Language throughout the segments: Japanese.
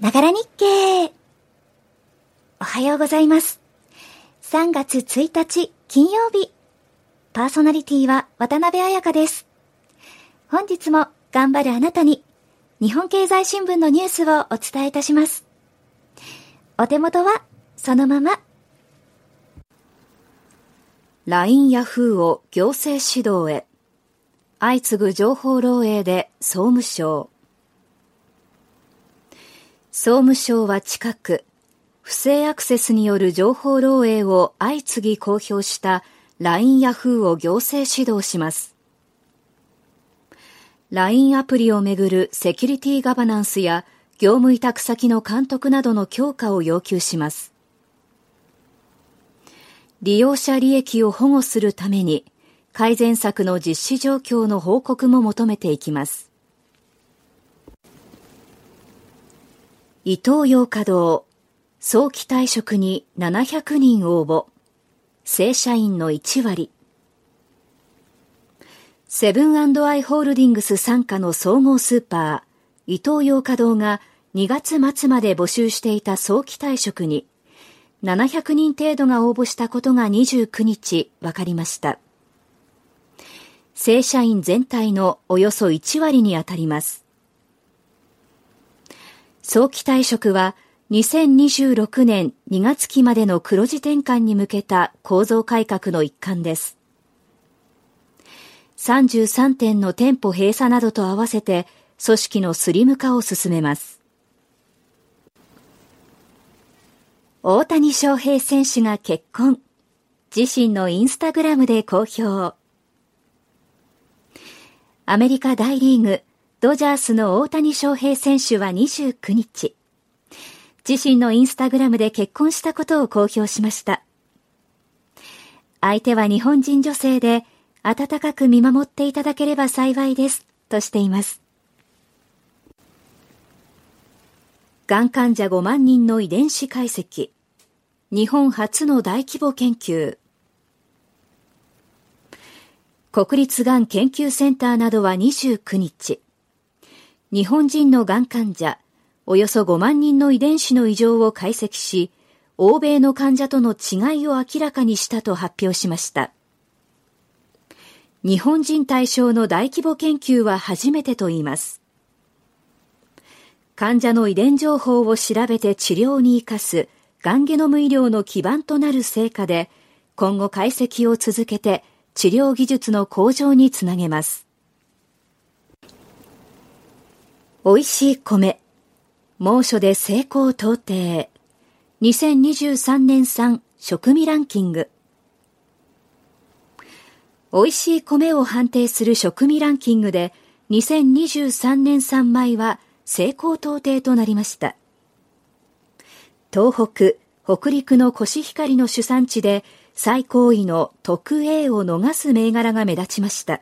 ながら日経。おはようございます。3月1日金曜日。パーソナリティは渡辺彩香です。本日も頑張るあなたに日本経済新聞のニュースをお伝えいたします。お手元はそのまま。LINE ヤフーを行政指導へ。相次ぐ情報漏洩で総務省。総務省は近く、不正アクセスによる情報漏洩を相次ぎ公表した LINE ヤフーを行政指導します。LINE アプリをめぐるセキュリティガバナンスや業務委託先の監督などの強化を要求します。利用者利益を保護するために改善策の実施状況の報告も求めていきます。伊東洋華堂、早期退職に700人応募、正社員の1割。セブンアイ・ホールディングス傘下の総合スーパー、伊東洋華堂が2月末まで募集していた早期退職に、700人程度が応募したことが29日分かりました。正社員全体のおよそ1割にあたります。早期退職は2026年2月期までの黒字転換に向けた構造改革の一環です。33店の店舗閉鎖などと合わせて組織のスリム化を進めます。大谷翔平選手が結婚。自身のインスタグラムで公表。アメリカ大リーグ、ドジャースの大谷翔平選手は29日、自身のインスタグラムで結婚したことを公表しました。相手は日本人女性で、温かく見守っていただければ幸いです、としています。がん患者5万人の遺伝子解析。日本初の大規模研究。国立がん研究センターなどは29日、日本人のがん患者、およそ5万人の遺伝子の異常を解析し、欧米の患者との違いを明らかにしたと発表しました。日本人対象の大規模研究は初めてと言います。患者の遺伝情報を調べて治療に生かすがんゲノム医療の基盤となる成果で、今後解析を続けて治療技術の向上につなげます。美味しい米。猛暑で成功到底。2023年産食味ランキング。美味しい米を判定する食味ランキングで、2023年産米は成功到底となりました。東北、北陸のコシヒカリの主産地で最高位の特 A を逃す銘柄が目立ちました。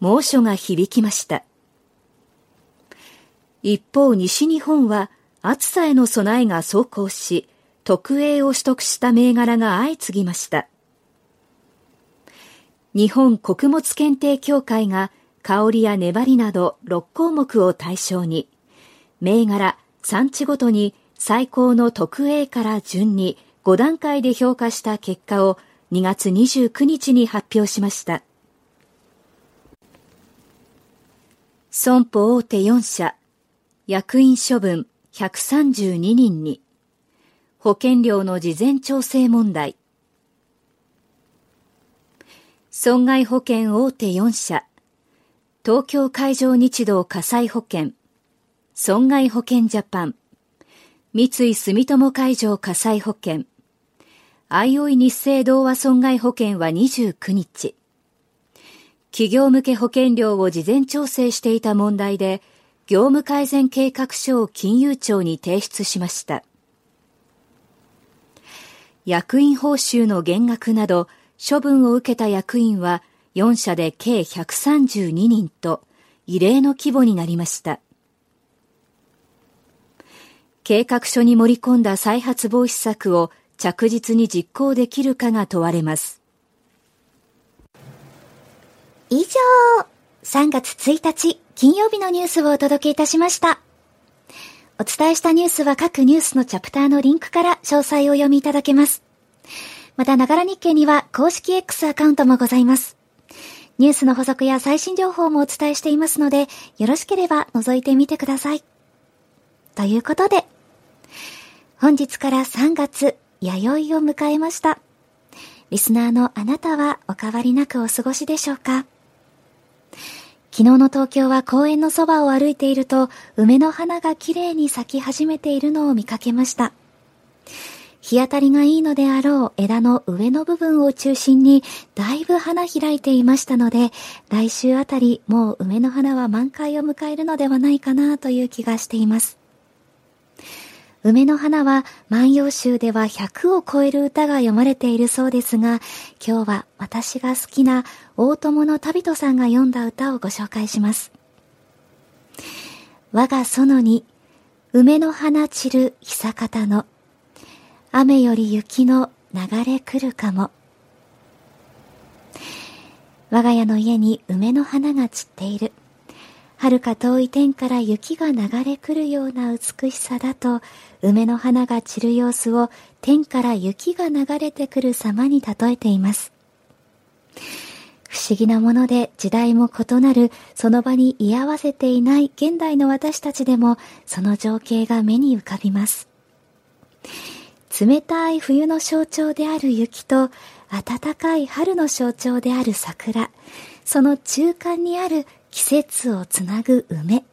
猛暑が響きました。一方、西日本は暑さへの備えが走行し、特 A を取得した銘柄が相次ぎました。日本穀物検定協会が香りや粘りなど6項目を対象に、銘柄、産地ごとに最高の特 A から順に5段階で評価した結果を2月29日に発表しました。損保大手4社、役員処分132人に、保険料の事前調整問題。損害保険大手4社、東京海上日動火災保険、損害保険ジャパン、三井住友海上火災保険、あい日清同和損害保険は29日、企業向け保険料を事前調整していた問題で、業務改善計画書を金融庁に提出しました。役員報酬の減額など、処分を受けた役員は4社で計132人と、異例の規模になりました。計画書に盛り込んだ再発防止策を着実に実行できるかが問われます。以上、3月1日金曜日のニュースをお届けいたしました。お伝えしたニュースは各ニュースのチャプターのリンクから詳細を読みいただけます。また、ながら日経には公式 X アカウントもございます。ニュースの補足や最新情報もお伝えしていますので、よろしければ覗いてみてください。ということで、本日から3月、弥生を迎えました。リスナーのあなたはお変わりなくお過ごしでしょうか？昨日の東京は公園のそばを歩いていると、梅の花がきれいに咲き始めているのを見かけました。日当たりがいいのであろう枝の上の部分を中心に、だいぶ花開いていましたので、来週あたりもう梅の花は満開を迎えるのではないかなという気がしています。梅の花は万葉集では100を超える歌が読まれているそうですが、今日は私が好きな大友の旅人さんが読んだ歌をご紹介します。我が園に梅の花散る久方の雨より雪の流れ来るかも。我が家の家に梅の花が散っている。遥か遠い天から雪が流れ来るような美しさだと、梅の花が散る様子を天から雪が流れてくる様に例えています。不思議なもので時代も異なるその場に居合わせていない現代の私たちでもその情景が目に浮かびます。冷たい冬の象徴である雪と暖かい春の象徴である桜、その中間にある季節をつなぐ梅。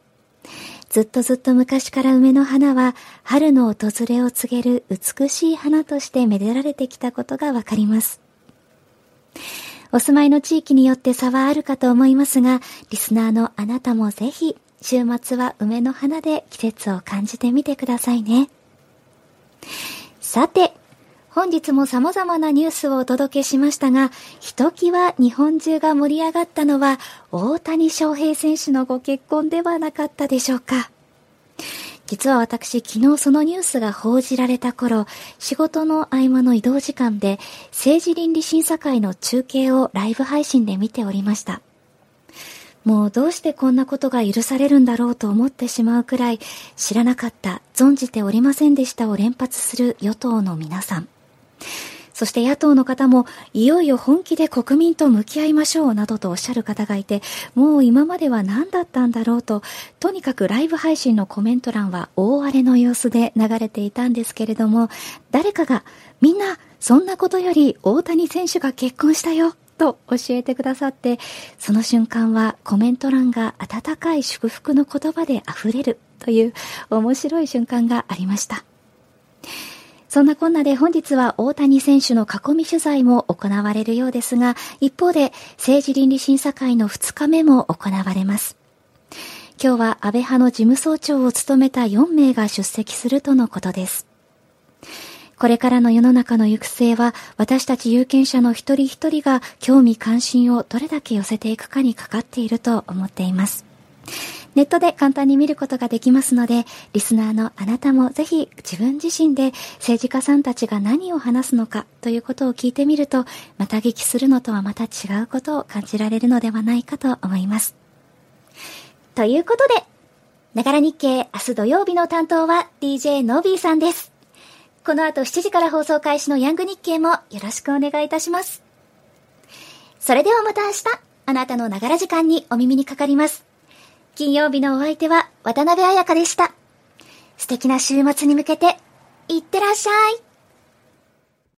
ずっとずっと昔から梅の花は春の訪れを告げる美しい花としてめでられてきたことがわかります。お住まいの地域によって差はあるかと思いますが、リスナーのあなたもぜひ週末は梅の花で季節を感じてみてくださいね。さて、本日も様々なニュースをお届けしましたが、ひときわ日本中が盛り上がったのは、大谷翔平選手のご結婚ではなかったでしょうか。実は私、昨日そのニュースが報じられた頃、仕事の合間の移動時間で、政治倫理審査会の中継をライブ配信で見ておりました。もうどうしてこんなことが許されるんだろうと思ってしまうくらい、知らなかった、存じておりませんでしたを連発する与党の皆さん。そして野党の方も、いよいよ本気で国民と向き合いましょうなどとおっしゃる方がいて、もう今までは何だったんだろうと、とにかくライブ配信のコメント欄は大荒れの様子で流れていたんですけれども、誰かが、みんな、そんなことより大谷選手が結婚したよ。と教えてくださって、その瞬間はコメント欄が温かい祝福の言葉で溢れるという面白い瞬間がありました。そんなこんなで本日は大谷選手の囲み取材も行われるようですが、一方で政治倫理審査会の2日目も行われます。今日は安倍派の事務総長を務めた4名が出席するとのことです。これからの世の中の行く末は私たち有権者の一人一人が興味関心をどれだけ寄せていくかにかかっていると思っています。ネットで簡単に見ることができますので、リスナーのあなたもぜひ自分自身で政治家さんたちが何を話すのかということを聞いてみると、また聞きするのとはまた違うことを感じられるのではないかと思います。ということで、ながら日経明日土曜日の担当は DJ のびーさんです。この後7時から放送開始のヤング日経もよろしくお願いいたします。それではまた明日、あなたのながら時間にお耳にかかります。金曜日のお相手は渡辺彩香でした。素敵な週末に向けて、いってらっしゃい。